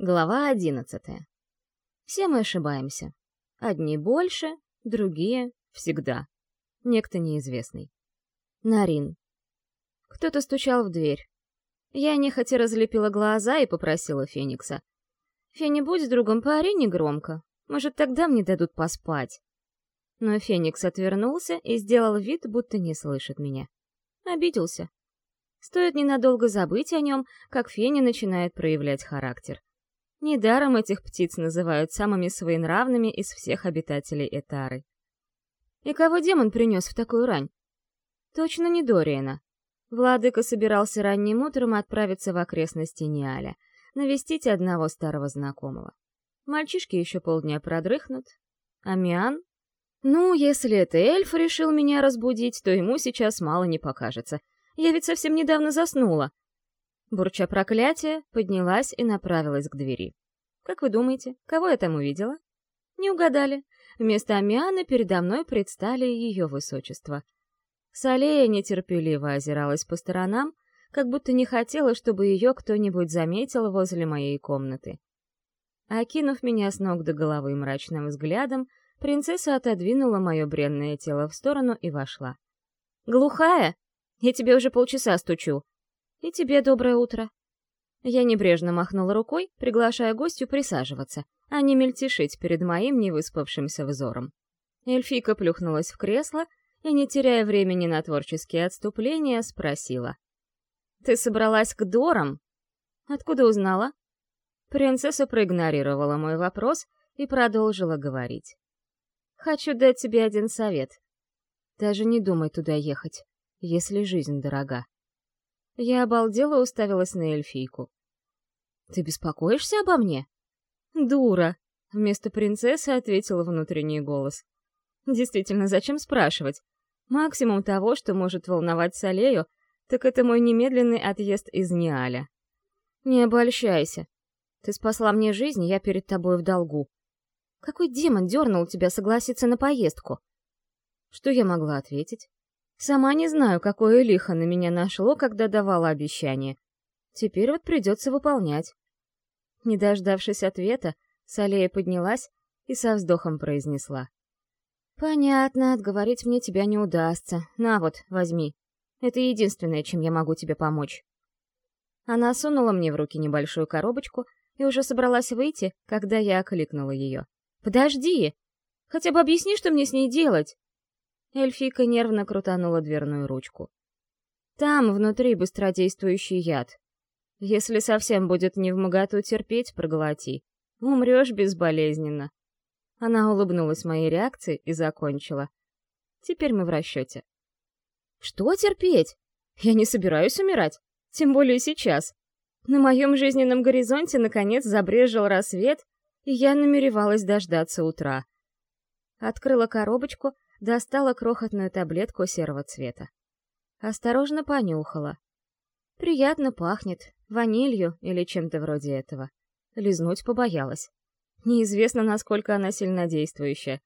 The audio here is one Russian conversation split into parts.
Глава одиннадцатая. Все мы ошибаемся. Одни больше, другие — всегда. Некто неизвестный. Нарин. Кто-то стучал в дверь. Я нехотя разлепила глаза и попросила Феникса. «Фени, будь с другом пари негромко. Может, тогда мне дадут поспать». Но Феникс отвернулся и сделал вид, будто не слышит меня. Обиделся. Стоит ненадолго забыть о нем, как Феня начинает проявлять характер. Недаром этих птиц называют самыми своенравными из всех обитателей Этары. И кого демон принес в такую рань? Точно не Дориена. Владыка собирался ранним утром отправиться в окрестности Ниаля, навестить одного старого знакомого. Мальчишки еще полдня продрыхнут. А Миан? Ну, если это эльф решил меня разбудить, то ему сейчас мало не покажется. Я ведь совсем недавно заснула, Бурча проклятие, поднялась и направилась к двери. Как вы думаете, кого я там увидела? Не угадали. Вместо Амианы передо мной предстали ее высочество. Салея нетерпеливо озиралась по сторонам, как будто не хотела, чтобы ее кто-нибудь заметил возле моей комнаты. Окинув меня с ног до головы мрачным взглядом, принцесса отодвинула мое бренное тело в сторону и вошла. «Глухая? Я тебе уже полчаса стучу. «И тебе доброе утро». Я небрежно махнула рукой, приглашая гостю присаживаться, а не мельтешить перед моим невыспавшимся взором. Эльфийка плюхнулась в кресло и, не теряя времени на творческие отступления, спросила. «Ты собралась к Дорам?» «Откуда узнала?» Принцесса проигнорировала мой вопрос и продолжила говорить. «Хочу дать тебе один совет. Даже не думай туда ехать, если жизнь дорога. Я обалдела уставилась на эльфийку. «Ты беспокоишься обо мне?» «Дура!» — вместо принцессы ответила внутренний голос. «Действительно, зачем спрашивать? Максимум того, что может волновать Салею, так это мой немедленный отъезд из Ниаля. Не обольщайся. Ты спасла мне жизнь, я перед тобой в долгу. Какой демон дернул тебя согласиться на поездку?» Что я могла ответить? Сама не знаю, какое лихо на меня нашло, когда давала обещание. Теперь вот придется выполнять. Не дождавшись ответа, Салея поднялась и со вздохом произнесла. «Понятно, отговорить мне тебя не удастся. На вот, возьми. Это единственное, чем я могу тебе помочь». Она сунула мне в руки небольшую коробочку и уже собралась выйти, когда я окликнула ее. «Подожди! Хотя бы объясни, что мне с ней делать!» Эльфийка нервно крутанула дверную ручку. «Там внутри быстродействующий яд. Если совсем будет не в терпеть, проглоти. Умрешь безболезненно». Она улыбнулась моей реакции и закончила. «Теперь мы в расчете». «Что терпеть? Я не собираюсь умирать. Тем более сейчас. На моем жизненном горизонте наконец забрежил рассвет, и я намеревалась дождаться утра. Открыла коробочку — достала крохотную таблетку серого цвета. Осторожно понюхала. Приятно пахнет, ванилью или чем-то вроде этого. Лизнуть побоялась. Неизвестно, насколько она сильнодействующая.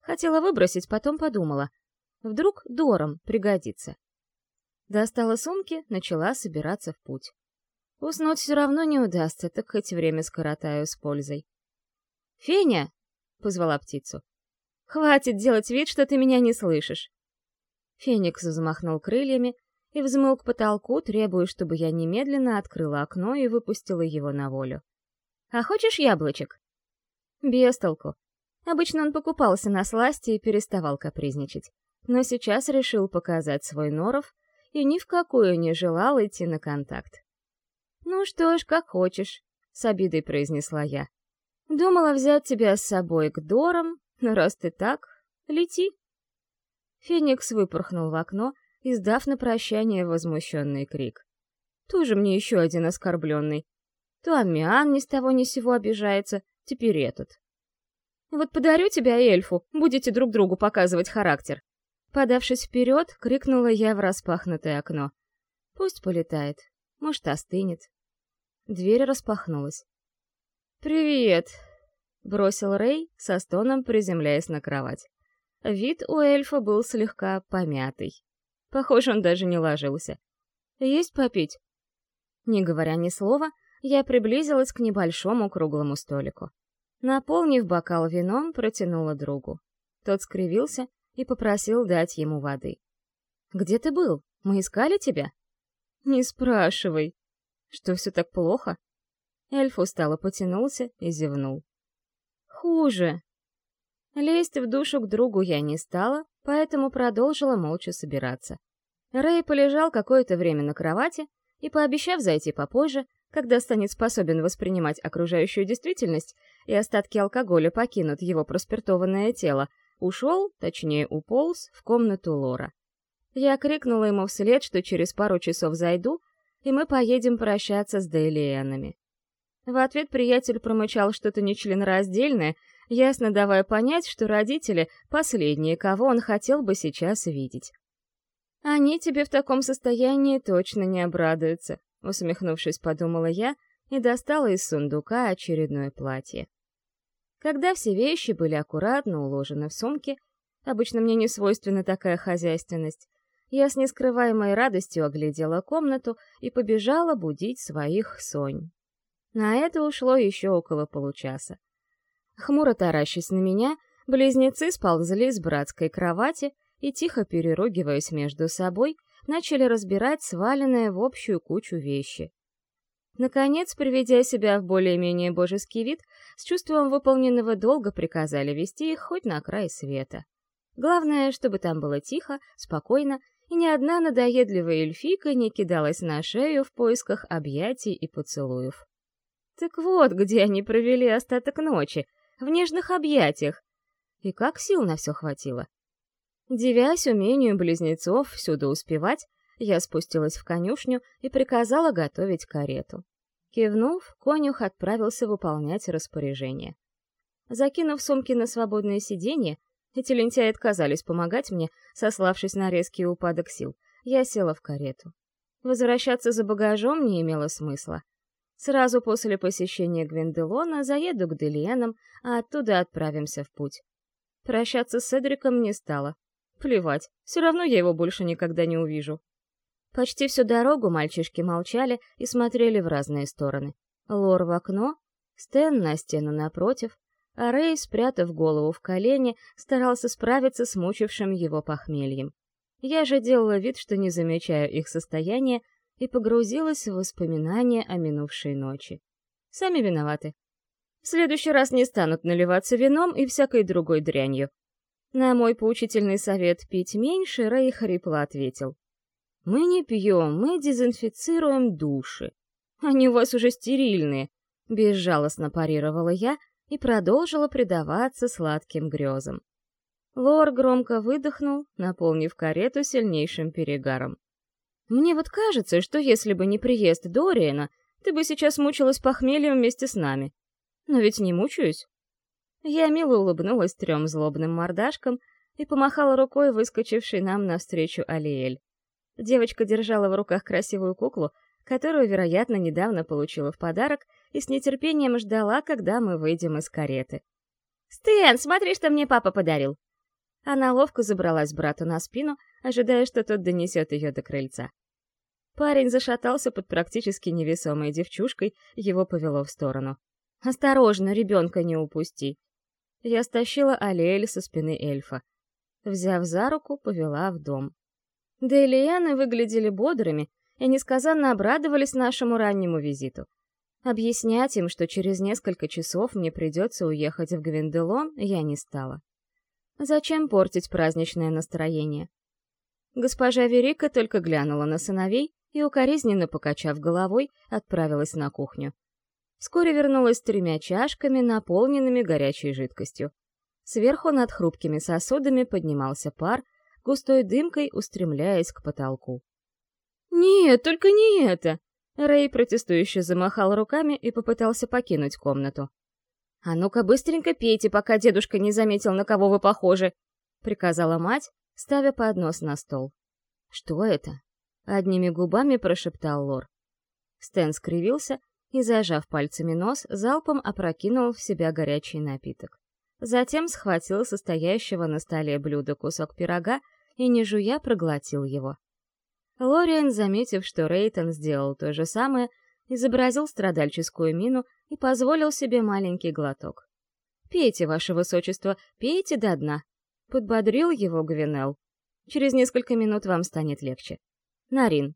Хотела выбросить, потом подумала. Вдруг дором пригодится. Достала сумки, начала собираться в путь. Уснуть все равно не удастся, так хоть время скоротаю с пользой. «Феня!» — позвала птицу. Хватит делать вид, что ты меня не слышишь. Феникс взмахнул крыльями и взмыл к потолку, требуя, чтобы я немедленно открыла окно и выпустила его на волю. «А хочешь яблочек?» Без толку. Обычно он покупался на сласти и переставал капризничать. Но сейчас решил показать свой норов и ни в какую не желал идти на контакт. «Ну что ж, как хочешь», — с обидой произнесла я. «Думала взять тебя с собой к Дорам, раз ты так, лети. Феникс выпорхнул в окно, издав на прощание возмущенный крик. Тоже мне еще один оскорбленный. То Амиан ни с того ни сего обижается, теперь этот. Вот подарю тебя эльфу, будете друг другу показывать характер. Подавшись вперед, крикнула я в распахнутое окно. Пусть полетает, может, остынет. Дверь распахнулась. «Привет!» — бросил Рэй, со стоном приземляясь на кровать. Вид у эльфа был слегка помятый. Похоже, он даже не ложился. «Есть попить?» Не говоря ни слова, я приблизилась к небольшому круглому столику. Наполнив бокал вином, протянула другу. Тот скривился и попросил дать ему воды. «Где ты был? Мы искали тебя?» «Не спрашивай». «Что, все так плохо?» Эльф устало потянулся и зевнул. «Хуже». Лезть в душу к другу я не стала, поэтому продолжила молча собираться. Рэй полежал какое-то время на кровати и, пообещав зайти попозже, когда станет способен воспринимать окружающую действительность и остатки алкоголя покинут его проспиртованное тело, ушел, точнее уполз, в комнату Лора. Я крикнула ему вслед, что через пару часов зайду, и мы поедем прощаться с Дейлиенами. В ответ приятель промычал что-то нечленораздельное, ясно давая понять, что родители — последние, кого он хотел бы сейчас видеть. «Они тебе в таком состоянии точно не обрадуются», — усмехнувшись, подумала я и достала из сундука очередное платье. Когда все вещи были аккуратно уложены в сумки, обычно мне не свойственна такая хозяйственность, я с нескрываемой радостью оглядела комнату и побежала будить своих сонь. На это ушло еще около получаса. Хмуро таращась на меня, близнецы сползли с братской кровати и, тихо переругиваясь между собой, начали разбирать сваленные в общую кучу вещи. Наконец, приведя себя в более-менее божеский вид, с чувством выполненного долга приказали вести их хоть на край света. Главное, чтобы там было тихо, спокойно, и ни одна надоедливая эльфийка не кидалась на шею в поисках объятий и поцелуев. Так вот, где они провели остаток ночи, в нежных объятиях. И как сил на все хватило. Девясь умению близнецов всюду успевать, я спустилась в конюшню и приказала готовить карету. Кивнув, конюх отправился выполнять распоряжение. Закинув сумки на свободное сиденье, эти лентяи отказались помогать мне, сославшись на резкий упадок сил. Я села в карету. Возвращаться за багажом не имело смысла. Сразу после посещения Гвинделона заеду к Делиенам, а оттуда отправимся в путь. Прощаться с Седриком не стало. Плевать, все равно я его больше никогда не увижу. Почти всю дорогу мальчишки молчали и смотрели в разные стороны. Лор в окно, Стэн на стену напротив, а Рэй, спрятав голову в колени, старался справиться с мучившим его похмельем. Я же делала вид, что не замечаю их состояние, и погрузилась в воспоминания о минувшей ночи. Сами виноваты. В следующий раз не станут наливаться вином и всякой другой дрянью. На мой поучительный совет пить меньше Рэй хрипло ответил. «Мы не пьем, мы дезинфицируем души. Они у вас уже стерильные», — безжалостно парировала я и продолжила предаваться сладким грезам. Лор громко выдохнул, наполнив карету сильнейшим перегаром. «Мне вот кажется, что если бы не приезд Дориена, ты бы сейчас мучилась похмельем вместе с нами. Но ведь не мучаюсь. Я мило улыбнулась трем злобным мордашкам и помахала рукой выскочившей нам навстречу Алиэль. Девочка держала в руках красивую куклу, которую, вероятно, недавно получила в подарок, и с нетерпением ждала, когда мы выйдем из кареты. «Стэн, смотри, что мне папа подарил!» Она ловко забралась брату на спину, ожидая, что тот донесет ее до крыльца. Парень зашатался под практически невесомой девчушкой, его повело в сторону. «Осторожно, ребенка не упусти!» я стащила Алиэль со спины эльфа. Взяв за руку, повела в дом. Дейлианы выглядели бодрыми и несказанно обрадовались нашему раннему визиту. Объяснять им, что через несколько часов мне придется уехать в Гвинделон, я не стала. Зачем портить праздничное настроение? Госпожа Верика только глянула на сыновей и, укоризненно покачав головой, отправилась на кухню. Вскоре вернулась с тремя чашками, наполненными горячей жидкостью. Сверху над хрупкими сосудами поднимался пар, густой дымкой устремляясь к потолку. «Нет, только не это!» Рэй протестующе замахал руками и попытался покинуть комнату. «А ну-ка быстренько пейте, пока дедушка не заметил, на кого вы похожи!» — приказала мать, ставя поднос на стол. «Что это?» — одними губами прошептал Лор. Стэн скривился, и, зажав пальцами нос, залпом опрокинул в себя горячий напиток. Затем схватил состоящего на столе блюда кусок пирога и, не жуя, проглотил его. Лориан, заметив, что Рейтон сделал то же самое, изобразил страдальческую мину и позволил себе маленький глоток. «Пейте, ваше высочество, пейте до дна!» — подбодрил его Гвинел. «Через несколько минут вам станет легче. Нарин».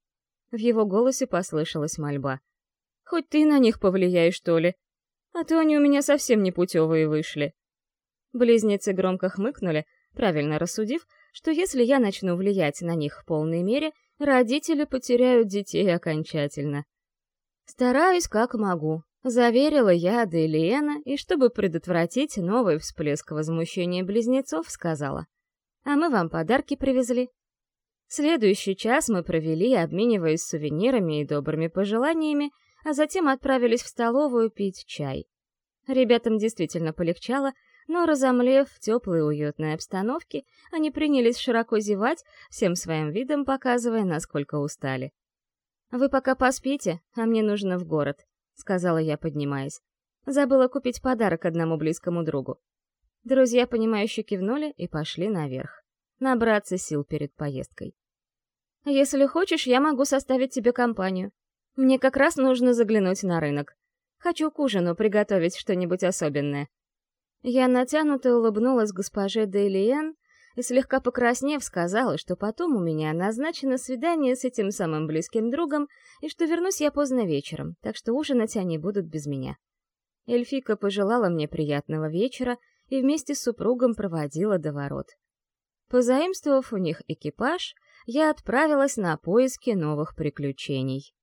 В его голосе послышалась мольба. «Хоть ты на них повлияй, что ли? А то они у меня совсем не путевые вышли». Близнецы громко хмыкнули, правильно рассудив, что если я начну влиять на них в полной мере, родители потеряют детей окончательно. Стараюсь как могу, заверила я Аделиена, и чтобы предотвратить новый всплеск возмущения близнецов, сказала. А мы вам подарки привезли. Следующий час мы провели, обмениваясь сувенирами и добрыми пожеланиями, а затем отправились в столовую пить чай. Ребятам действительно полегчало, но, разомлев в теплой и уютной обстановке, они принялись широко зевать, всем своим видом показывая, насколько устали. «Вы пока поспите, а мне нужно в город», — сказала я, поднимаясь. Забыла купить подарок одному близкому другу. Друзья, понимающе кивнули и пошли наверх. Набраться сил перед поездкой. «Если хочешь, я могу составить тебе компанию. Мне как раз нужно заглянуть на рынок. Хочу к ужину приготовить что-нибудь особенное», я натянуто улыбнулась госпоже Дейлиен и, слегка покраснев, сказала, что потом у меня назначено свидание с этим самым близким другом и что вернусь я поздно вечером, так что ужинать они будут без меня. Эльфика пожелала мне приятного вечера и вместе с супругом проводила до ворот. Позаимствовав у них экипаж, я отправилась на поиски новых приключений.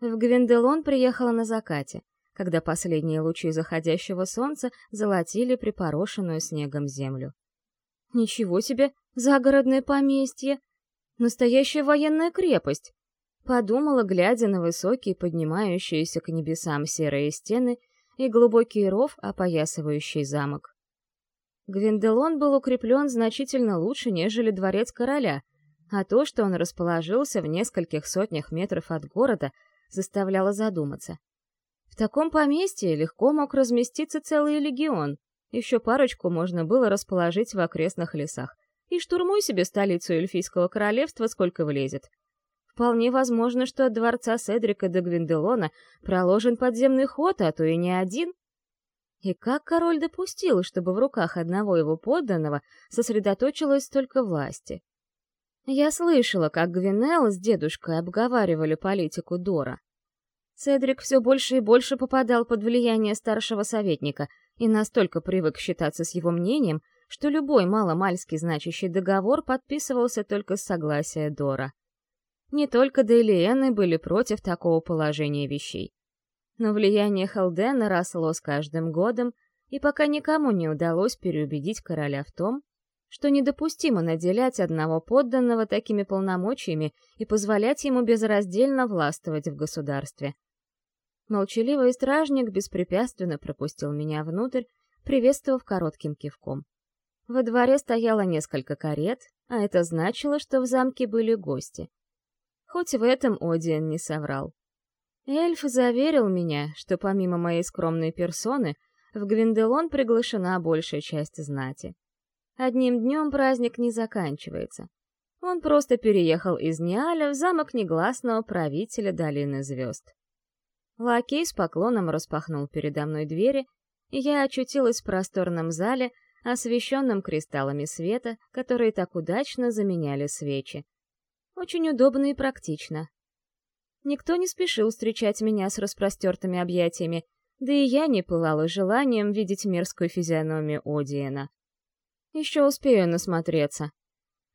В Гвинделон приехала на закате когда последние лучи заходящего солнца золотили припорошенную снегом землю. «Ничего себе! Загородное поместье! Настоящая военная крепость!» Подумала, глядя на высокие, поднимающиеся к небесам серые стены и глубокий ров, опоясывающий замок. Гвинделон был укреплен значительно лучше, нежели дворец короля, а то, что он расположился в нескольких сотнях метров от города, заставляло задуматься. В таком поместье легко мог разместиться целый легион. Еще парочку можно было расположить в окрестных лесах. И штурмуй себе столицу эльфийского королевства, сколько влезет. Вполне возможно, что от дворца Седрика до Гвинделона проложен подземный ход, а то и не один. И как король допустил, чтобы в руках одного его подданного сосредоточилась столько власти? Я слышала, как Гвинел с дедушкой обговаривали политику Дора. Седрик все больше и больше попадал под влияние старшего советника и настолько привык считаться с его мнением, что любой маломальски значащий договор подписывался только с согласия Дора. Не только Дейлиены были против такого положения вещей. Но влияние Халдена росло с каждым годом, и пока никому не удалось переубедить короля в том, что недопустимо наделять одного подданного такими полномочиями и позволять ему безраздельно властвовать в государстве. Молчаливый стражник беспрепятственно пропустил меня внутрь, приветствовав коротким кивком. Во дворе стояло несколько карет, а это значило, что в замке были гости. Хоть в этом Одиан не соврал. Эльф заверил меня, что помимо моей скромной персоны, в Гвинделон приглашена большая часть знати. Одним днем праздник не заканчивается. Он просто переехал из Ниаля в замок негласного правителя Долины Звезд. Лакей с поклоном распахнул передо мной двери, и я очутилась в просторном зале, освещенном кристаллами света, которые так удачно заменяли свечи. Очень удобно и практично. Никто не спешил встречать меня с распростертыми объятиями, да и я не пылала желанием видеть мерзкую физиономию Одиена. Еще успею насмотреться.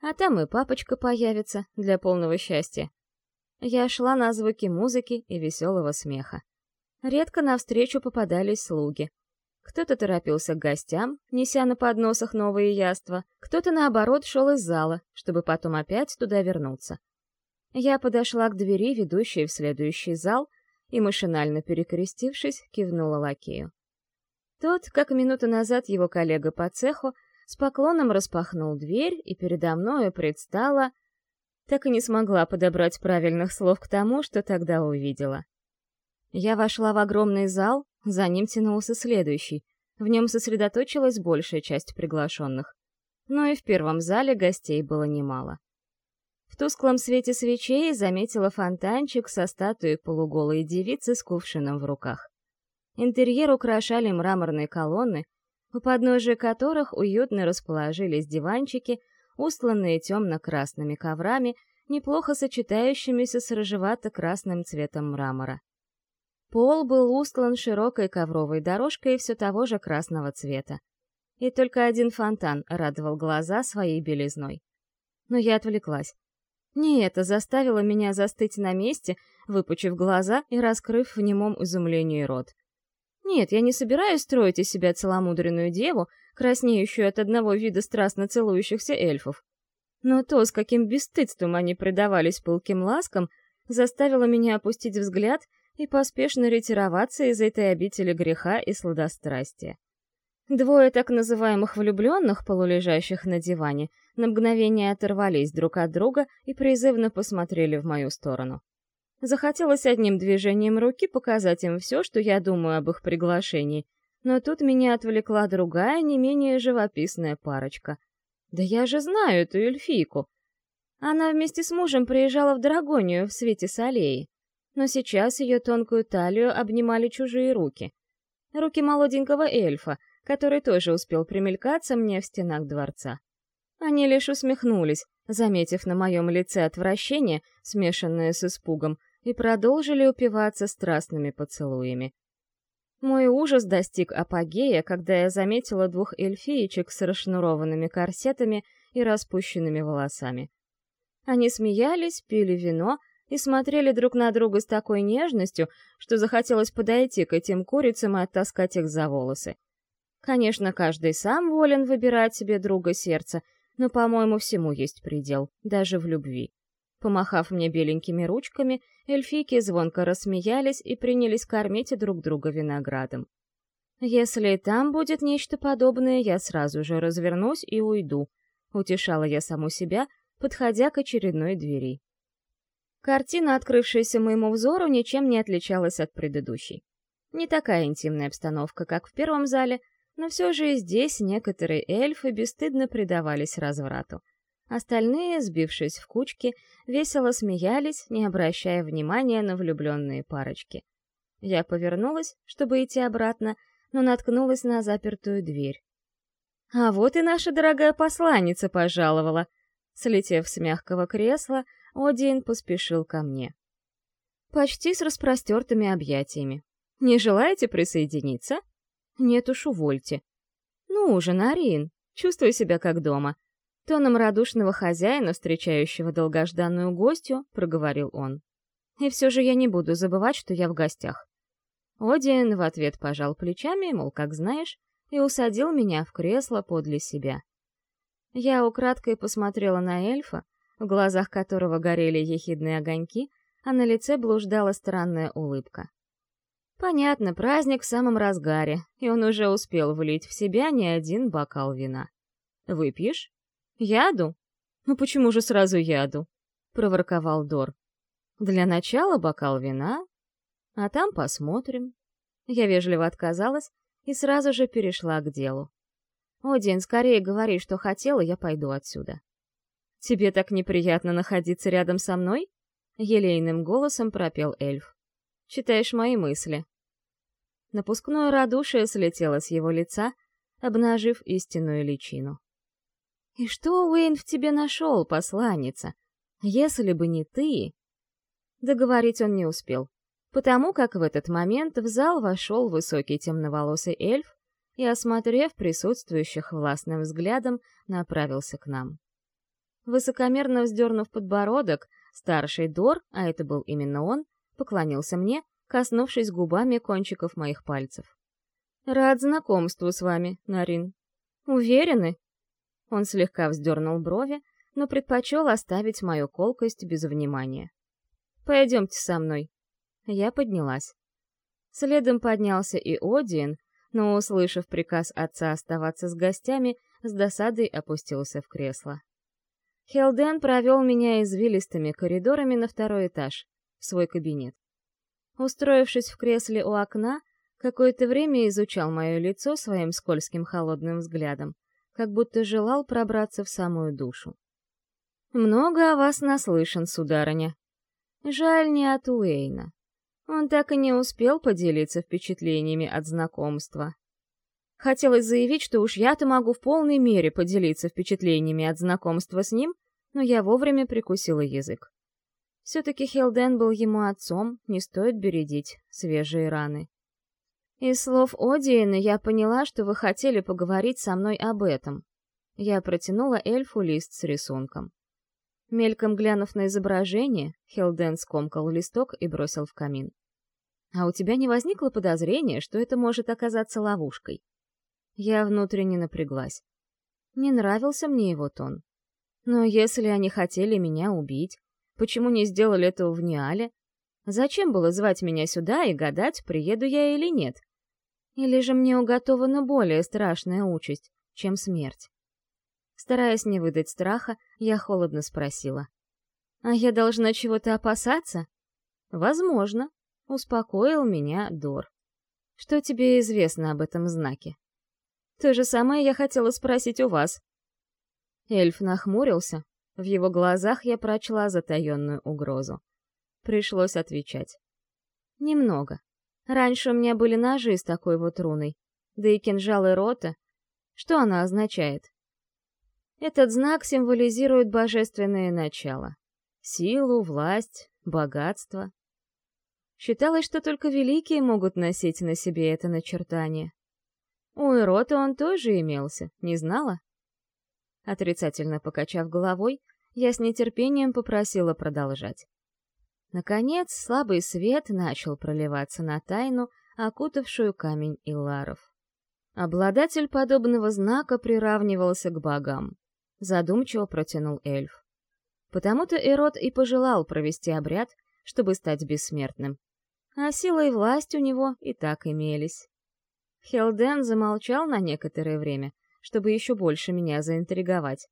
А там и папочка появится для полного счастья. Я шла на звуки музыки и веселого смеха. Редко навстречу попадались слуги. Кто-то торопился к гостям, неся на подносах новые яства, кто-то, наоборот, шел из зала, чтобы потом опять туда вернуться. Я подошла к двери, ведущей в следующий зал, и, машинально перекрестившись, кивнула лакею. Тот, как минуту назад его коллега по цеху, с поклоном распахнул дверь, и передо мною предстала так и не смогла подобрать правильных слов к тому, что тогда увидела. Я вошла в огромный зал, за ним тянулся следующий. В нем сосредоточилась большая часть приглашенных. Но и в первом зале гостей было немало. В тусклом свете свечей заметила фонтанчик со статуей полуголой девицы с кувшином в руках. Интерьер украшали мраморные колонны, у подножия которых уютно расположились диванчики, устланные темно-красными коврами, неплохо сочетающимися с рыжевато-красным цветом мрамора. Пол был устлан широкой ковровой дорожкой все того же красного цвета. И только один фонтан радовал глаза своей белизной. Но я отвлеклась. Не это заставило меня застыть на месте, выпучив глаза и раскрыв в немом изумлении рот. Нет, я не собираюсь строить из себя целомудренную деву, краснеющую от одного вида страстно целующихся эльфов. Но то, с каким бесстыдством они предавались пылким ласкам, заставило меня опустить взгляд и поспешно ретироваться из этой обители греха и сладострастия. Двое так называемых влюбленных, полулежащих на диване, на мгновение оторвались друг от друга и призывно посмотрели в мою сторону. Захотелось одним движением руки показать им все, что я думаю об их приглашении, но тут меня отвлекла другая, не менее живописная парочка. Да я же знаю эту эльфийку. Она вместе с мужем приезжала в Драгонию в свете солей, но сейчас ее тонкую талию обнимали чужие руки. Руки молоденького эльфа, который тоже успел примелькаться мне в стенах дворца. Они лишь усмехнулись, заметив на моем лице отвращение, смешанное с испугом, и продолжили упиваться страстными поцелуями. Мой ужас достиг апогея, когда я заметила двух эльфиечек с расшнурованными корсетами и распущенными волосами. Они смеялись, пили вино и смотрели друг на друга с такой нежностью, что захотелось подойти к этим курицам и оттаскать их за волосы. Конечно, каждый сам волен выбирать себе друга сердца, но, по-моему, всему есть предел, даже в любви. Помахав мне беленькими ручками, эльфийки звонко рассмеялись и принялись кормить друг друга виноградом. «Если там будет нечто подобное, я сразу же развернусь и уйду», — утешала я саму себя, подходя к очередной двери. Картина, открывшаяся моему взору, ничем не отличалась от предыдущей. Не такая интимная обстановка, как в первом зале, но все же и здесь некоторые эльфы бесстыдно предавались разврату. Остальные, сбившись в кучки, весело смеялись, не обращая внимания на влюбленные парочки. Я повернулась, чтобы идти обратно, но наткнулась на запертую дверь. «А вот и наша дорогая посланница пожаловала!» Слетев с мягкого кресла, Один поспешил ко мне. Почти с распростертыми объятиями. «Не желаете присоединиться?» «Нет уж, увольте». «Ну уже, Нарин, чувствуй себя как дома. Тоном радушного хозяина, встречающего долгожданную гостью, проговорил он. И все же я не буду забывать, что я в гостях. Одиен в ответ пожал плечами, мол, как знаешь, и усадил меня в кресло подле себя. Я украдкой посмотрела на эльфа, в глазах которого горели ехидные огоньки, а на лице блуждала странная улыбка. Понятно, праздник в самом разгаре, и он уже успел влить в себя не один бокал вина. «Выпьешь?» «Яду? Ну почему же сразу яду?» — проворковал Дор. «Для начала бокал вина, а там посмотрим». Я вежливо отказалась и сразу же перешла к делу. «Один, скорее говори, что хотела, я пойду отсюда». «Тебе так неприятно находиться рядом со мной?» — елейным голосом пропел эльф. «Читаешь мои мысли». Напускное радушие слетело с его лица, обнажив истинную личину. «И что Уэйн в тебе нашел, посланница? Если бы не ты...» Договорить он не успел, потому как в этот момент в зал вошел высокий темноволосый эльф и, осмотрев присутствующих властным взглядом, направился к нам. Высокомерно вздернув подбородок, старший Дор, а это был именно он, поклонился мне, коснувшись губами кончиков моих пальцев. «Рад знакомству с вами, Нарин. Уверены, он слегка вздернул брови, но предпочел оставить мою колкость без внимания. «Пойдемте со мной». Я поднялась. Следом поднялся и Одиен, но, услышав приказ отца оставаться с гостями, с досадой опустился в кресло. Хелден провел меня извилистыми коридорами на второй этаж, свой кабинет. Устроившись в кресле у окна, какое-то время изучал мое лицо своим скользким холодным взглядом, как будто желал пробраться в самую душу. «Много о вас наслышан, сударыня. Жаль не от Уэйна. Он так и не успел поделиться впечатлениями от знакомства. Хотелось заявить, что уж я-то могу в полной мере поделиться впечатлениями от знакомства с ним, но я вовремя прикусила язык. Все-таки Хелден был ему отцом, не стоит бередить свежие раны. Из слов Одиена я поняла, что вы хотели поговорить со мной об этом. Я протянула эльфу лист с рисунком. Мельком глянув на изображение, Хелден скомкал листок и бросил в камин. «А у тебя не возникло подозрения, что это может оказаться ловушкой?» Я внутренне напряглась. Не нравился мне его тон. Но если они хотели меня убить, почему не сделали этого в Ниале? Зачем было звать меня сюда и гадать, приеду я или нет? Или же мне уготована более страшная участь, чем смерть? Стараясь не выдать страха, я холодно спросила. «А я должна чего-то опасаться?» «Возможно», — успокоил меня Дор. «Что тебе известно об этом знаке?» «То же самое я хотела спросить у вас». Эльф нахмурился. В его глазах я прочла затаенную угрозу. Пришлось отвечать. «Немного. Раньше у меня были ножи с такой вот руной, да и кинжалы рота. Что она означает?» Этот знак символизирует божественное начало. Силу, власть, богатство. Считалось, что только великие могут носить на себе это начертание. У Эрота он тоже имелся, не знала? Отрицательно покачав головой, я с нетерпением попросила продолжать. Наконец, слабый свет начал проливаться на тайну, окутавшую камень Илларов. Обладатель подобного знака приравнивался к богам задумчиво протянул эльф. Потому-то Эрот и пожелал провести обряд, чтобы стать бессмертным. А сила и власть у него и так имелись. Хелден замолчал на некоторое время, чтобы еще больше меня заинтриговать.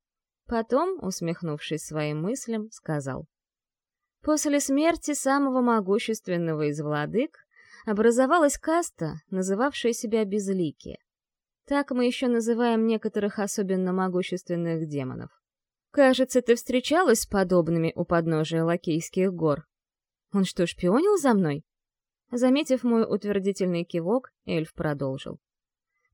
Потом, усмехнувшись своим мыслям, сказал. После смерти самого могущественного из владык образовалась каста, называвшая себя Безликие. Так мы еще называем некоторых особенно могущественных демонов. Кажется, ты встречалась с подобными у подножия Лакейских гор. Он что, шпионил за мной? Заметив мой утвердительный кивок, эльф продолжил.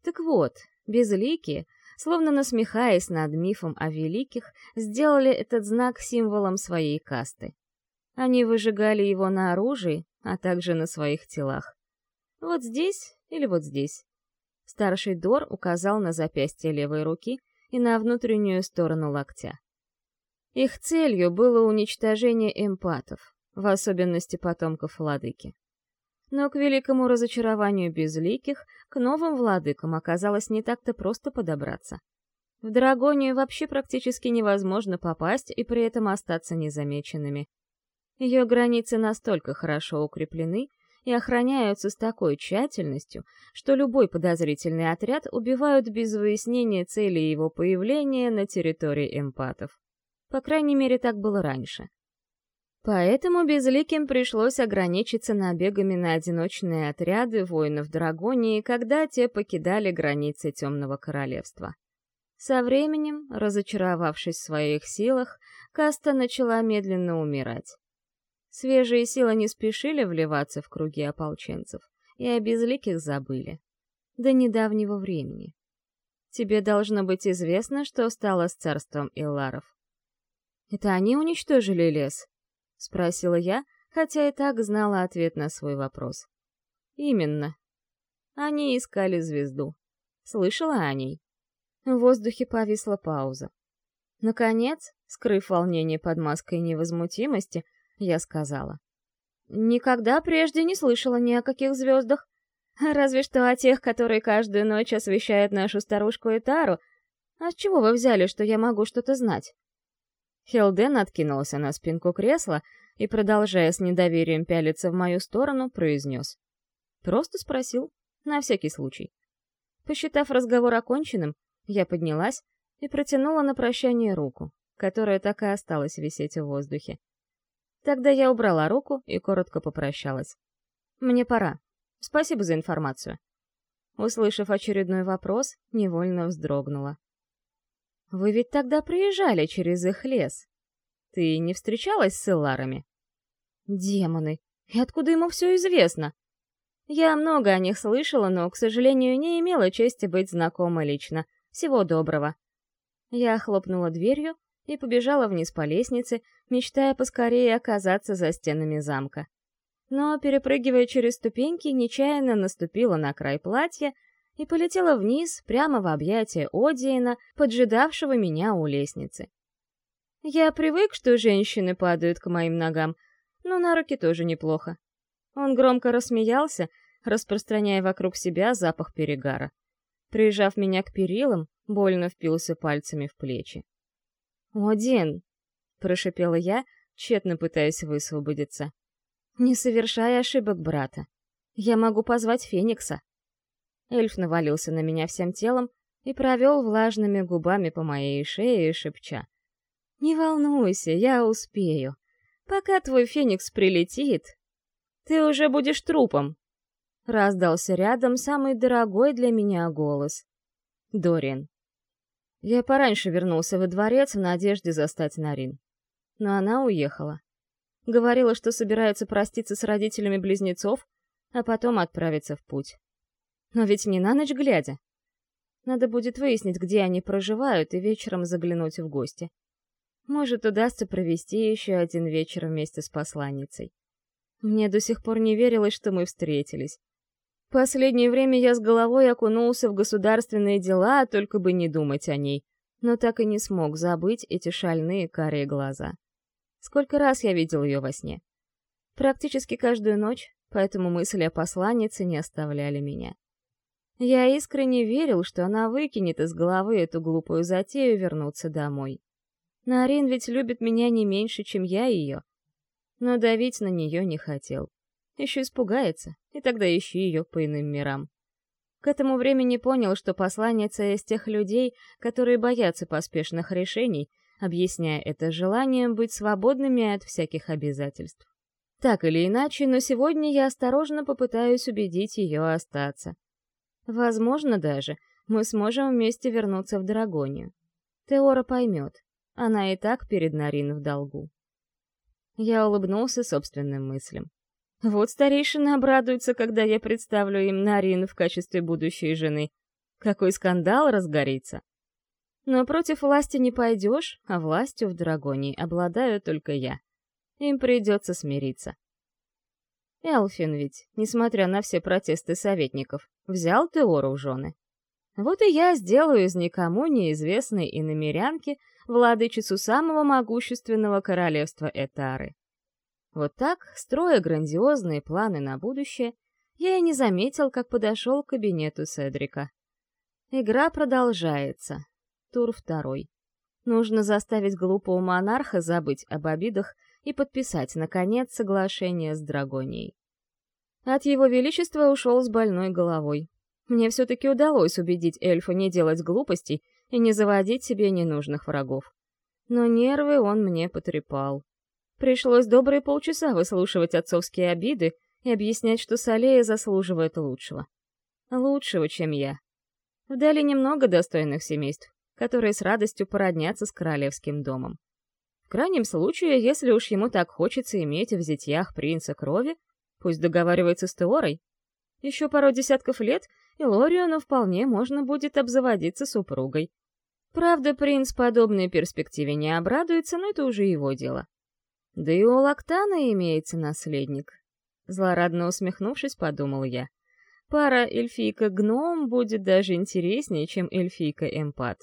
Так вот, безликие, словно насмехаясь над мифом о великих, сделали этот знак символом своей касты. Они выжигали его на оружии, а также на своих телах. Вот здесь или вот здесь. Старший Дор указал на запястье левой руки и на внутреннюю сторону локтя. Их целью было уничтожение эмпатов, в особенности потомков владыки. Но к великому разочарованию безликих, к новым владыкам оказалось не так-то просто подобраться. В Драгонию вообще практически невозможно попасть и при этом остаться незамеченными. Ее границы настолько хорошо укреплены, и охраняются с такой тщательностью, что любой подозрительный отряд убивают без выяснения цели его появления на территории эмпатов. По крайней мере, так было раньше. Поэтому безликим пришлось ограничиться набегами на одиночные отряды воинов Драгонии, когда те покидали границы Темного Королевства. Со временем, разочаровавшись в своих силах, каста начала медленно умирать. Свежие силы не спешили вливаться в круги ополченцев, и о безликих забыли. До недавнего времени. Тебе должно быть известно, что стало с царством Илларов. «Это они уничтожили лес?» — спросила я, хотя и так знала ответ на свой вопрос. «Именно. Они искали звезду. Слышала о ней?» В воздухе повисла пауза. Наконец, скрыв волнение под маской невозмутимости, я сказала. Никогда прежде не слышала ни о каких звездах. Разве что о тех, которые каждую ночь освещают нашу старушку Этару. А с чего вы взяли, что я могу что-то знать? Хелден откинулся на спинку кресла и, продолжая с недоверием пялиться в мою сторону, произнес. Просто спросил, на всякий случай. Посчитав разговор оконченным, я поднялась и протянула на прощание руку, которая так и осталась висеть в воздухе. Тогда я убрала руку и коротко попрощалась. «Мне пора. Спасибо за информацию». Услышав очередной вопрос, невольно вздрогнула. «Вы ведь тогда приезжали через их лес?» Ты не встречалась с Элларами? Демоны! И откуда ему все известно? Я много о них слышала, но, к сожалению, не имела чести быть знакома лично. Всего доброго. Я хлопнула дверью и побежала вниз по лестнице, мечтая поскорее оказаться за стенами замка. Но, перепрыгивая через ступеньки, нечаянно наступила на край платья и полетела вниз, прямо в объятия Одиена, поджидавшего меня у лестницы. Я привык, что женщины падают к моим ногам, но на руки тоже неплохо. Он громко рассмеялся, распространяя вокруг себя запах перегара. Прижав меня к перилам, больно впился пальцами в плечи. «Один!» — прошипела я, тщетно пытаясь высвободиться. «Не совершай ошибок, брата. Я могу позвать Феникса». Эльф навалился на меня всем телом и провел влажными губами по моей шее, шепча. «Не волнуйся, я успею. Пока твой Феникс прилетит, ты уже будешь трупом!» Раздался рядом самый дорогой для меня голос. Дорин. Я пораньше вернулся во дворец в надежде застать Нарин. Но она уехала. Говорила, что собирается проститься с родителями близнецов, а потом отправиться в путь. Но ведь не на ночь глядя. Надо будет выяснить, где они проживают, и вечером заглянуть в гости. Может, удастся провести еще один вечер вместе с посланницей. Мне до сих пор не верилось, что мы встретились. Последнее время я с головой окунулся в государственные дела, только бы не думать о ней, но так и не смог забыть эти шальные карие глаза. Сколько раз я видел ее во сне. Практически каждую ночь, поэтому мысли о посланнице не оставляли меня. Я искренне верил, что она выкинет из головы эту глупую затею вернуться домой. Нарин ведь любит меня не меньше, чем я ее, но давить на нее не хотел. Еще испугается, и тогда ищи ее по иным мирам. К этому времени понял, что посланница из тех людей, которые боятся поспешных решений, объясняя это желанием быть свободными от всяких обязательств. Так или иначе, но сегодня я осторожно попытаюсь убедить ее остаться. Возможно даже, мы сможем вместе вернуться в Драгонию. Теора поймет, она и так перед Нарин в долгу. Я улыбнулся собственным мыслям. Вот старейшины обрадуются, когда я представлю им Нарин в качестве будущей жены. Какой скандал разгорится. Но против власти не пойдешь, а властью в Драгонии обладаю только я. Им придется смириться. Элфин ведь, несмотря на все протесты советников, взял Теору в жены. Вот и я сделаю из никому неизвестной иномерянки владычицу самого могущественного королевства Этары. Вот так, строя грандиозные планы на будущее, я и не заметил, как подошел к кабинету Седрика. Игра продолжается. Тур второй. Нужно заставить глупого монарха забыть об обидах и подписать, наконец, соглашение с Драгонией. От его величества ушел с больной головой. Мне все-таки удалось убедить эльфа не делать глупостей и не заводить себе ненужных врагов. Но нервы он мне потрепал. Пришлось добрые полчаса выслушивать отцовские обиды и объяснять, что Салея заслуживает лучшего. Лучшего, чем я. Вдали немного достойных семейств, которые с радостью породнятся с королевским домом. В крайнем случае, если уж ему так хочется иметь в зятьях принца крови, пусть договаривается с Теорой. Еще пару десятков лет, и Лориону вполне можно будет обзаводиться супругой. Правда, принц подобной перспективе не обрадуется, но это уже его дело. Да и у Лактана имеется наследник. Злорадно усмехнувшись, подумал я. Пара эльфийка-гном будет даже интереснее, чем эльфийка-эмпат.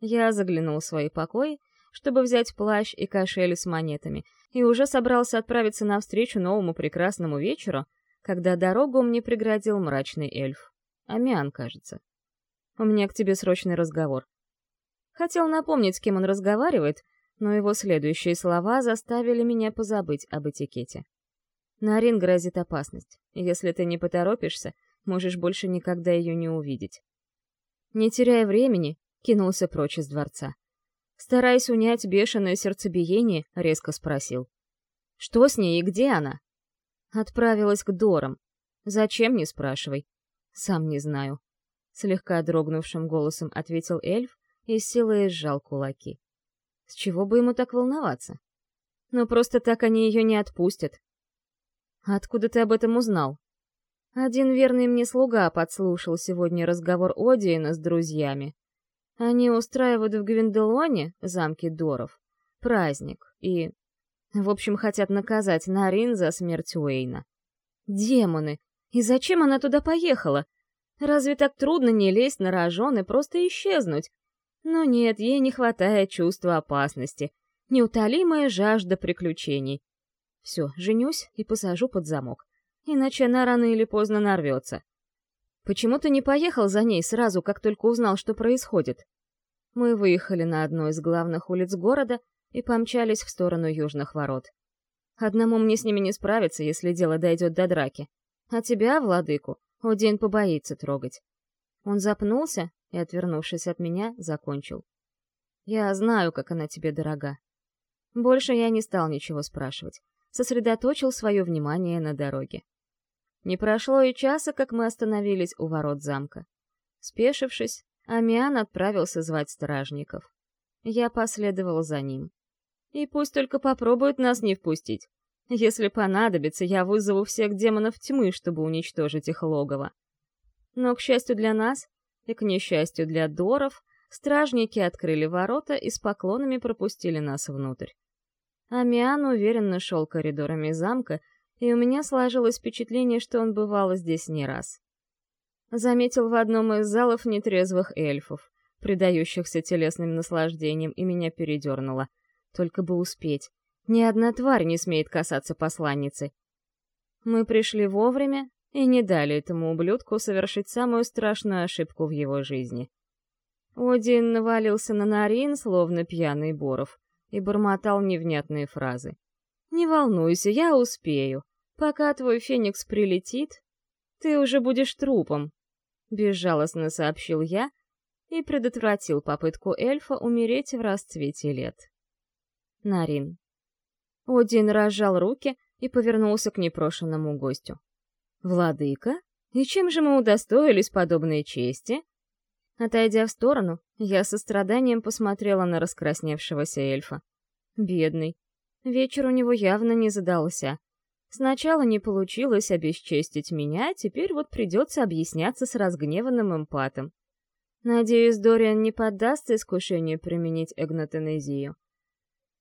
Я заглянул в свои покои, чтобы взять плащ и кошель с монетами, и уже собрался отправиться навстречу новому прекрасному вечеру, когда дорогу мне преградил мрачный эльф. Амиан, кажется. У меня к тебе срочный разговор. Хотел напомнить, с кем он разговаривает, но его следующие слова заставили меня позабыть об этикете. Нарин грозит опасность, если ты не поторопишься, можешь больше никогда ее не увидеть. Не теряя времени, кинулся прочь из дворца. Стараясь унять бешеное сердцебиение, резко спросил. «Что с ней и где она?» Отправилась к Дорам. «Зачем, не спрашивай. Сам не знаю». Слегка дрогнувшим голосом ответил эльф и силой сжал кулаки. С чего бы ему так волноваться? Но просто так они ее не отпустят. Откуда ты об этом узнал? Один верный мне слуга подслушал сегодня разговор Одиена с друзьями. Они устраивают в Гвинделоне, замке Доров, праздник и... В общем, хотят наказать Нарин за смерть Уэйна. Демоны! И зачем она туда поехала? Разве так трудно не лезть на рожон и просто исчезнуть? Но нет, ей не хватает чувства опасности, неутолимая жажда приключений. Все, женюсь и посажу под замок иначе она рано или поздно нарвется. Почему ты не поехал за ней сразу, как только узнал, что происходит? Мы выехали на одну из главных улиц города и помчались в сторону южных ворот. Одному мне с ними не справиться, если дело дойдет до драки. А тебя, владыку, Один побоится трогать. Он запнулся и, отвернувшись от меня, закончил. Я знаю, как она тебе дорога. Больше я не стал ничего спрашивать. Сосредоточил свое внимание на дороге. Не прошло и часа, как мы остановились у ворот замка. Спешившись, Амиан отправился звать стражников. Я последовал за ним. И пусть только попробуют нас не впустить. Если понадобится, я вызову всех демонов тьмы, чтобы уничтожить их логово. Но, к счастью для нас, и к несчастью для Доров, стражники открыли ворота и с поклонами пропустили нас внутрь. Амиан уверенно шел коридорами замка, и у меня сложилось впечатление, что он бывал здесь не раз. Заметил в одном из залов нетрезвых эльфов, предающихся телесным наслаждениям, и меня передернуло. Только бы успеть. Ни одна тварь не смеет касаться посланницы. Мы пришли вовремя и не дали этому ублюдку совершить самую страшную ошибку в его жизни. Один навалился на Нарин, словно пьяный Боров, и бормотал невнятные фразы. «Не волнуйся, я успею. Пока твой феникс прилетит, ты уже будешь трупом, безжалостно сообщил я и предотвратил попытку эльфа умереть в расцвете лет. Нарин. Один разжал руки и повернулся к непрошенному гостю. «Владыка? И чем же мы удостоились подобной чести?» Отойдя в сторону, я со страданием посмотрела на раскрасневшегося эльфа. Бедный. Вечер у него явно не задался. Сначала не получилось обесчестить меня, теперь вот придется объясняться с разгневанным эмпатом. Надеюсь, Дориан не поддастся искушению применить эгнотенезию.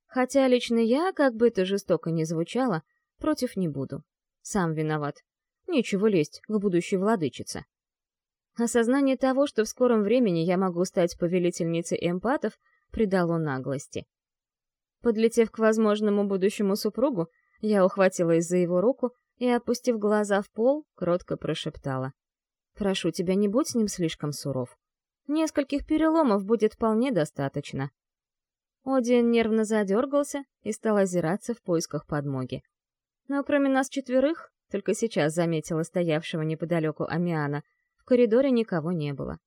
Хотя лично я, как бы это жестоко ни звучало, против не буду. Сам виноват. Нечего лезть к будущей владычице. Осознание того, что в скором времени я могу стать повелительницей эмпатов, придало наглости. Подлетев к возможному будущему супругу, я ухватилась за его руку и, опустив глаза в пол, кротко прошептала. «Прошу тебя, не будь с ним слишком суров. Нескольких переломов будет вполне достаточно». Один нервно задергался и стал озираться в поисках подмоги. Но кроме нас четверых, только сейчас заметила стоявшего неподалеку Амиана, в коридоре никого не было.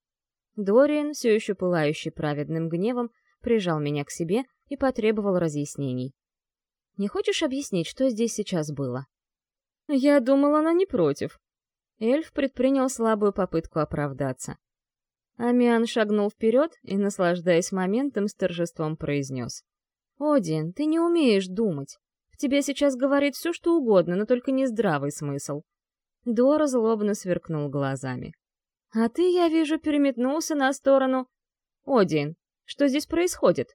Дориан, все еще пылающий праведным гневом, прижал меня к себе и потребовал разъяснений. Не хочешь объяснить, что здесь сейчас было?» «Я думала, она не против». Эльф предпринял слабую попытку оправдаться. Амиан шагнул вперед и, наслаждаясь моментом, с торжеством произнес. «Один, ты не умеешь думать. В тебе сейчас говорит все, что угодно, но только не здравый смысл». Дора злобно сверкнул глазами. «А ты, я вижу, переметнулся на сторону...» «Один, что здесь происходит?»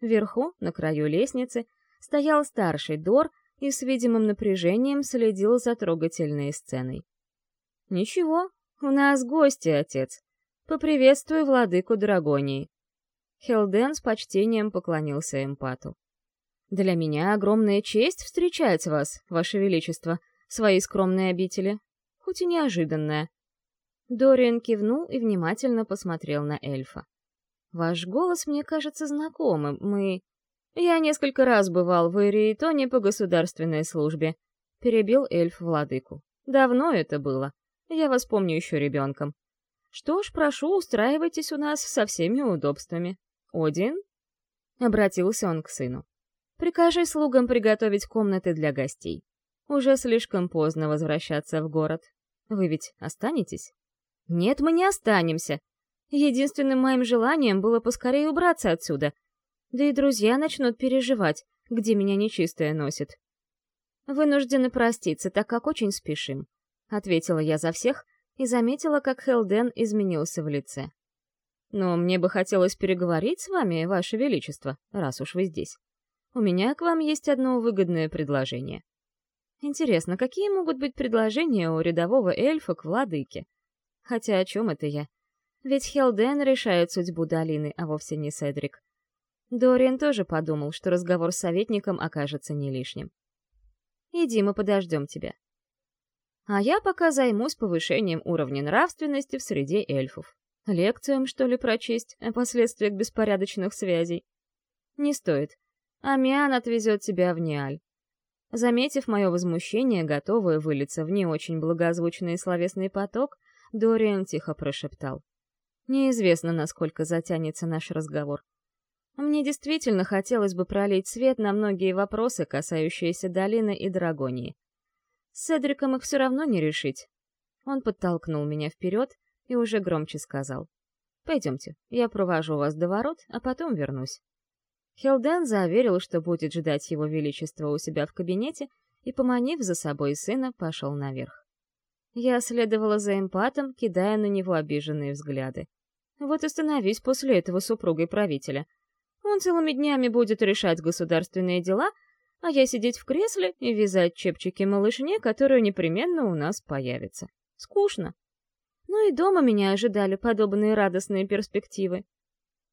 Вверху, на краю лестницы, стоял старший Дор и с видимым напряжением следил за трогательной сценой. «Ничего, у нас гости, отец. Поприветствуй владыку Драгонии». Хелден с почтением поклонился эмпату. «Для меня огромная честь встречать вас, ваше величество, в своей скромной обители, хоть и неожиданная». Дориан кивнул и внимательно посмотрел на эльфа. «Ваш голос мне кажется знакомым. Мы...» «Я несколько раз бывал в Эриэтоне по государственной службе», — перебил эльф владыку. «Давно это было. Я вас помню еще ребенком. Что ж, прошу, устраивайтесь у нас со всеми удобствами. Один?» Обратился он к сыну. «Прикажи слугам приготовить комнаты для гостей. Уже слишком поздно возвращаться в город. Вы ведь останетесь?» «Нет, мы не останемся. Единственным моим желанием было поскорее убраться отсюда — Да и друзья начнут переживать, где меня нечистое носит. «Вынуждены проститься, так как очень спешим», — ответила я за всех и заметила, как Хелден изменился в лице. «Но мне бы хотелось переговорить с вами, Ваше Величество, раз уж вы здесь. У меня к вам есть одно выгодное предложение». Интересно, какие могут быть предложения у рядового эльфа к владыке? Хотя о чем это я? Ведь Хелден решает судьбу долины, а вовсе не Седрик. Дориан тоже подумал, что разговор с советником окажется не лишним. «Иди, мы подождем тебя». А я пока займусь повышением уровня нравственности в среде эльфов. Лекцию им, что ли, прочесть о последствиях беспорядочных связей? Не стоит. Амиан отвезет тебя в Ниаль. Заметив мое возмущение, готовое вылиться в не очень благозвучный словесный поток, Дориан тихо прошептал. Неизвестно, насколько затянется наш разговор. Мне действительно хотелось бы пролить свет на многие вопросы, касающиеся долины и Драгонии. С Седриком их все равно не решить. Он подтолкнул меня вперед и уже громче сказал. «Пойдемте, я провожу вас до ворот, а потом вернусь». Хелден заверил, что будет ждать его величества у себя в кабинете, и, поманив за собой сына, пошел наверх. Я следовала за эмпатом, кидая на него обиженные взгляды. Вот остановись после этого супругой правителя. Он целыми днями будет решать государственные дела, а я сидеть в кресле и вязать чепчики малышне, которая непременно у нас появится. Скучно. Ну и дома меня ожидали подобные радостные перспективы.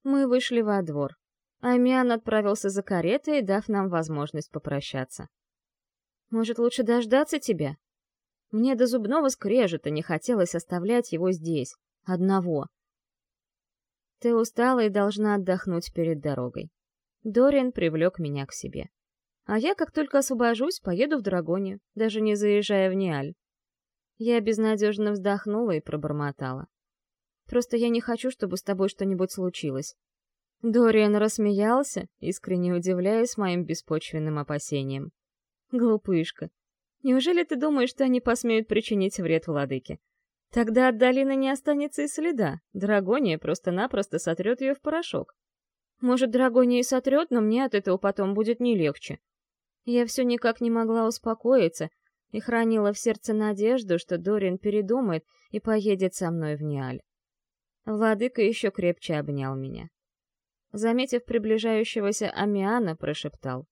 Мы вышли во двор. Амиан отправился за каретой, дав нам возможность попрощаться. «Может, лучше дождаться тебя?» Мне до зубного скрежета не хотелось оставлять его здесь, одного. «Ты устала и должна отдохнуть перед дорогой». Дориан привлек меня к себе. А я, как только освобожусь, поеду в Драгоне, даже не заезжая в Ниаль. Я безнадежно вздохнула и пробормотала. «Просто я не хочу, чтобы с тобой что-нибудь случилось. Дориан рассмеялся, искренне удивляясь моим беспочвенным опасениям. «Глупышка, неужели ты думаешь, что они посмеют причинить вред владыке? Тогда от долины не останется и следа, Драгония просто-напросто сотрет ее в порошок. Может, Драгония и сотрет, но мне от этого потом будет не легче. Я все никак не могла успокоиться и хранила в сердце надежду, что Дориан передумает и поедет со мной в Ниаль. Владыка еще крепче обнял меня. Заметив приближающегося Амиана, прошептал.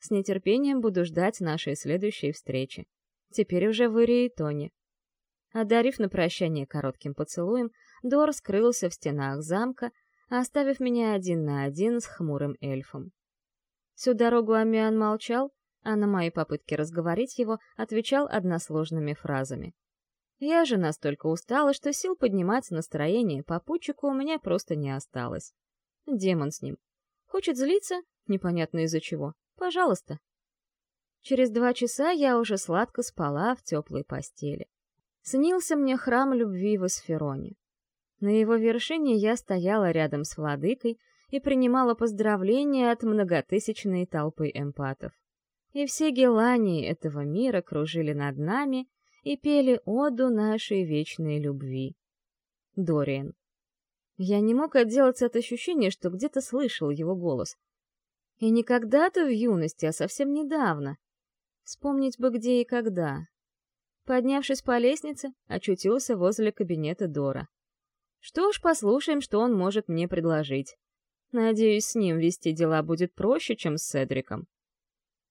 «С нетерпением буду ждать нашей следующей встречи. Теперь уже в Ириэтоне». Одарив на прощание коротким поцелуем, Дор скрылся в стенах замка, оставив меня один на один с хмурым эльфом. Всю дорогу Амиан молчал, а на мои попытки разговорить его отвечал односложными фразами. Я же настолько устала, что сил поднимать настроение попутчику у меня просто не осталось. Демон с ним. Хочет злиться? Непонятно из-за чего. Пожалуйста. Через два часа я уже сладко спала в теплой постели. Снился мне храм любви в Асфероне. На его вершине я стояла рядом с владыкой и принимала поздравления от многотысячной толпы эмпатов. И все гелании этого мира кружили над нами и пели оду нашей вечной любви. Дориан. Я не мог отделаться от ощущения, что где-то слышал его голос. И не когда-то в юности, а совсем недавно. Вспомнить бы где и когда. Поднявшись по лестнице, очутился возле кабинета Дора. Что ж, послушаем, что он может мне предложить. Надеюсь, с ним вести дела будет проще, чем с Седриком.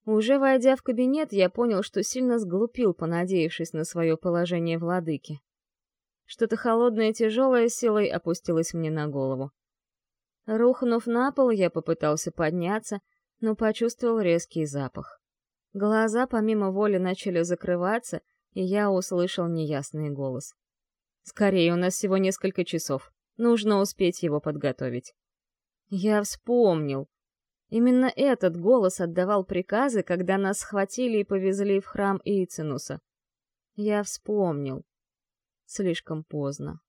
Уже войдя в кабинет, я понял, что сильно сглупил, понадеявшись на свое положение владыки. Что-то холодное и тяжелое силой опустилось мне на голову. Рухнув на пол, я попытался подняться, но почувствовал резкий запах. Глаза помимо воли начали закрываться, и я услышал неясный голос. «Скорее, у нас всего несколько часов. Нужно успеть его подготовить». Я вспомнил. Именно этот голос отдавал приказы, когда нас схватили и повезли в храм Ицинуса. Я вспомнил слишком поздно.